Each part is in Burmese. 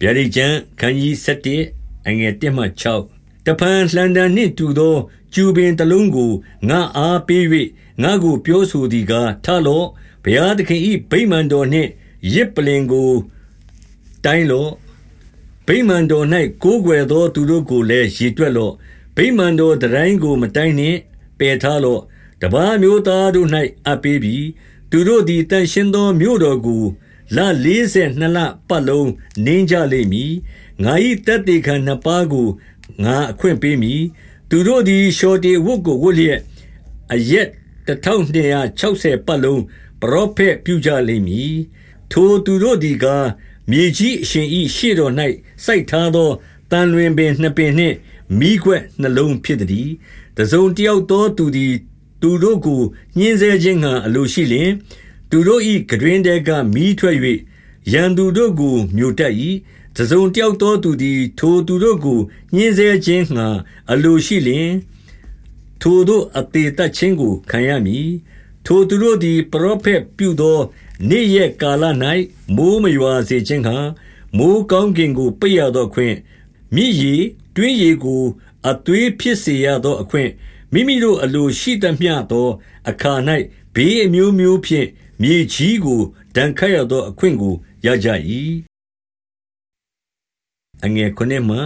ဗျာဒိတ်ကျမ်းခန်းကြီး7အငယ်1မှ6တဖန်လှန်တန်နှင့်တူသောကျူပင်တလုံးကိုငါအားပေး၍ငါကိုပြောဆိုသည်ကားထလော့ဘုရားသခင်၏ဗိမာန်တော်နှင့်ရစ်ပလင်ကိုတိုင်းလော့ဗိမာန်တော်၌ကိုးကွယ်သောသူတို့ကိုလည်းရည်တွက်လော့ဗိမာန်တော်တိုင်းကိုမတိုင်းနှင့်ပယ်ထားလော့တပားမျိုးသားတို့၌အပ်ပေးပြီးသူတို့သည်တန်ရှင်းသောမြို့တော်ကို လ42လပတ်လုံးနင်းကြလိမ့်မည်ငါ၏တက်တေခံနှစ်ပါးကိုငါအခွင့်ပေးမည်သူတို့သည်ရှော်တေဝတ်ကိုဝတ်လျက်အရက်1260ပတ်လုံးပရောဖက်ပြုကြလိမ့်မည်ထိုသူတို့သည်ကမြေကြီးအရှင်ဤရှေ့တော်၌စိုက်ထားသောတန်လွင်ပင်နှစ်ပင်နှင့်မိခွက်နှလုံးဖြစ်သည်တစုံတယောက်သောသူသည် သူတို့ကိုညှင်းဆဲခြင်းဟံအလိုရှိလျင် သူတို့၏ကတွင်တဲကမိထွက်၍ရန်သူတို့ကိုမြို့တက်၏တစုံတယောက်သောသူသည် ထိုသူတို့ကိုညှင်းဆဲခြင်းဟံအလိုရှိလျင်ထိုတို့အသေးတတ်ခြင်းကိုခံရမည်ထိုသူတို့သည်ပရောဖက်ပြုသောနေ့ရက်ကာလ၌မိုးမရွာစေခြင်းဟံမိုးကောင်းကင်ကိုပိတ်ရသောခွင့်မြည်ရီတွင်းရီကို အသွေးဖြစ်စေရသောအခွင့်မိမိတို့အလိုရှိသမျှသော အခါ၌ဘေးအမျိုးမျိုးဖြင့် မြေကြီးကိုဒဏ်ခတ်ရသော အခွင့်ကိုရကြ၏အငယ်ခုနှစ်မှ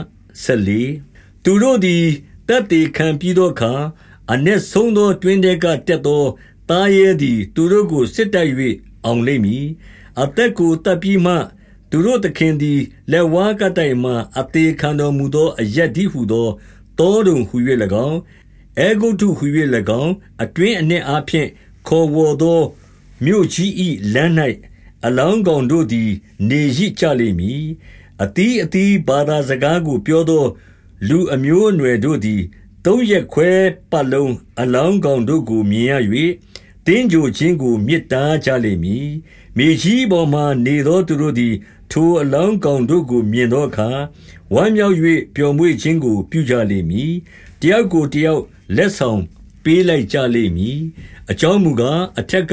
ဆက်လီသူတို့သည်တက်တေခံပြီးသောအခါအ내ဆုံးသောတွင်တဲကတက်သောတားရဲသည် သူတို့ကိုစစ်တိုက်၍အောင်လိမ့်မည်အသက်ကိုတပ်ပြီးမှသူတို့သခင်သည်လက်ဝါးကတိုင်မှအသေးခံတော်မူသောအရက်ဒီဟုသောတောတုံဟူ၍၎င်းအဲဂုတ်ထုဟူ၍၎င်းအတွင်းအ내အားဖြင့်ခေါ်ဝေါ်သော မြို့ကြီး၏လမ်း၌အလောင်းကောင်တို့သည် နေရစ်ကြလိမ့်မည်အသီးအသီးဘာသာစကားကို ပြောသော လူအမျိုးအနွယ်တို့သည်သုံးရက်ခွဲပတ်လုံးအလောင်းကောင်တို့ကိုမြင်ရ၍တင်းကြိုခြင်းကိုမြစ်တားကြလိမ့်မည်မြေကြီးပေါ်မှနေသောသူတို့သည် ထိုအလောင်းကောင်တို့ကိုမြင်သောအခါဝမ်းမြောက်၍ပျော်မွေ့ခြင်းကို ပြုကြလိမ့်မည်တယောက်ကိုတယောက်လက်ဆောင်ပေးလိုက်ကြလိမ့်မည်အကြောင်းမူကားအထက်က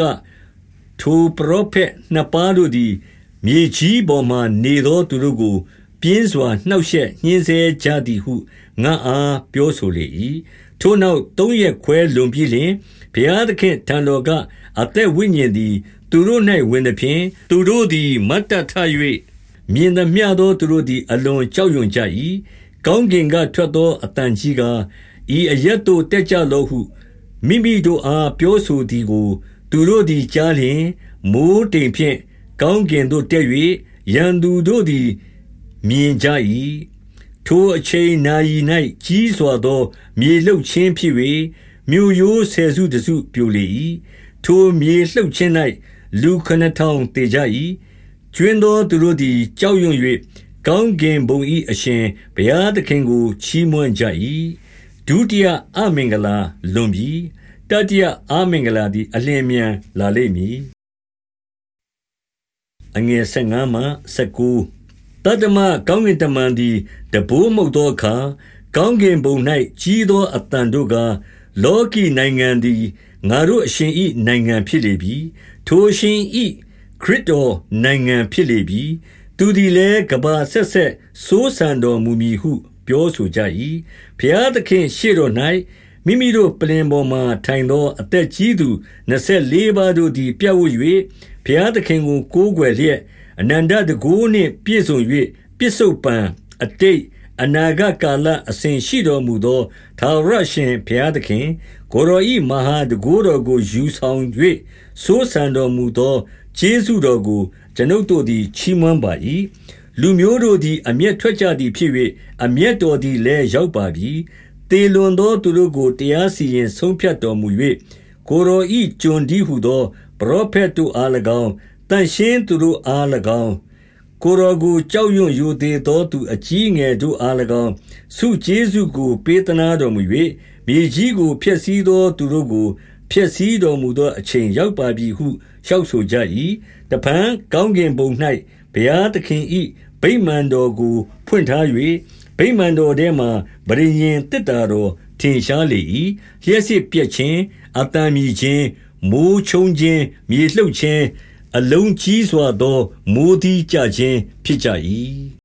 ထိုပရောဖက်နှစ်ပါးတို့သည် မြေကြီးပေါ်မှနေသောသူတို့ကို ပြင်းစွာနှောက်ယှက်ညှင်းဆဲကြသည်ဟုငါအားပြောဆိုလေ၏ထိုနောက်သုံးရက်ခွဲလွန်ပြီးလျှင်ဘုရားသခင်ထံတော်ကအသက်ဝိညာဉ်သည် သူတို့၌ဝင်သည်ဖြင့်သူတို့သည်မတ်တထ၍မြင်သမျှသောသူတို့သည် အလွန်ကြောက်ရွံ့ကြ၏ကောင်းကင်ကထွက်သောအတန်ကြီးကားဤအရက်တို့တက်ကြလောဟုမိမိတို့အားပြောဆိုသည်ကို သူတို့သည်ကြားလျင်မိုးတိမ်ဖြင့် ကောင်းကင်သို့တက်၍ရန်သူတို့သည် မြင်ကြ၏ထိုအချိန်နာရီ၌ကြီးစွာသော မြေလှုပ်ခြင်းဖြစ်၍မြို့ရိုးဆယ်စုတစုပြိုလေ၏ထိုမြေလှုပ်ခြင်း၌လူခဏထောင်တေကြ၏ကျွင်းသောသူတို့သည် ကြောက်ရွံ့၍ကောင်းကင်ဘုံ၏အရှင်ဘုရားသခင်ကို ချီးမွမ်းကြ၏ဒုတိယအမင်္ဂလာလွန်ပြီ တတိယအမင်္ဂလာသည် အလင်းမြန်လာလိမ့်မည်အငယ်15မှ19တတမကောင်းကင်တမန်သည်တဘိုးမှုတ်သောအခါကောင်းကင်ဘုံ၌ကြီးသောအတန်တို့ကလောကီနိုင်ငံသည်ငါတို့အရှင်ဤနိုင်ငံဖြစ်လေပြီထိုအရှင်ဤခရစ်တော်နိုင်ငံဖြစ်လေပြီသူသည်လည်းကဘာဆက်ဆက်စိုးစံတော်မူမည်ဟု ပြောဆိုကြ၏ဘုရားသခင်ရှေ့တော်၌ မိမိတို့ပလင်ပေါ်မှထိုင်သော အသက်ကြီးသူ24ပါးတို့သည် ပြတ်ဝတ်၍ဘုရားသခင်ကို ကိုးကွယ်လျက် အနန္တတကိုးနှင့် ပြည့်စုံ၍ပြစ္ဆုတ်ပံအတိတ် အနာဂတ်ကာလ အစဉ်ရှိတော်မူသောသာရရှင်ဘုရားသခင် ကိုရောဤမဟာတကိုးတော်ကို ယူဆောင်၍စိုးစံတော်မူသော ကျေးဇူးတော်ကိုကျွန်ုပ်တို့သည် ချီးမွမ်းပါ၏လူမျိုးတို့သည် အမျက်ထွက်ကြသည်ဖြစ်၍အမျက်တော်သည်လည်း ရောက်ပါပြီ တေလွန်သောသူတို့ကို တရားစီရင်ဆုံးဖြတ်တော်မူ၍ကိုရောဤကျွန်ဒီဟုသော ပရောဖက်တို့အား၎င်းတန်ရှင်းသူတို့အား၎င်း ကိုရောကို ကြောက်ရွံ့ယိုသေးသောသူအကြီးငယ်တို့အား၎င်း ဆုကျေးဇူးကို ပေးသနာတော်မူ၍မြေကြီးကို ဖျက်ဆီးသောသူတို့ကို ဖျက်ဆီးတော်မူသော အချိန်ရောက်ပါပြီဟု လျှောက်ဆိုကြ၏တပံကောင်းကင်ဘုံ၌ဘုရားသခင်ဤဗိမာန်တော်ကို ဖွင့်ထား၍ ဗိမာန်တော်ထဲမှာဗြိဉ္ဉ်တစ်တာတော်ထင်ရှားလေ၏လျှက်စစ်ပြက်ခြင်းအတန်မြည်ခြင်းမိုးချုံခြင်းမြေလှုပ်ခြင်းအလုံးကြီးစွာသောမိုးသီးကြခြင်းဖြစ်ကြ၏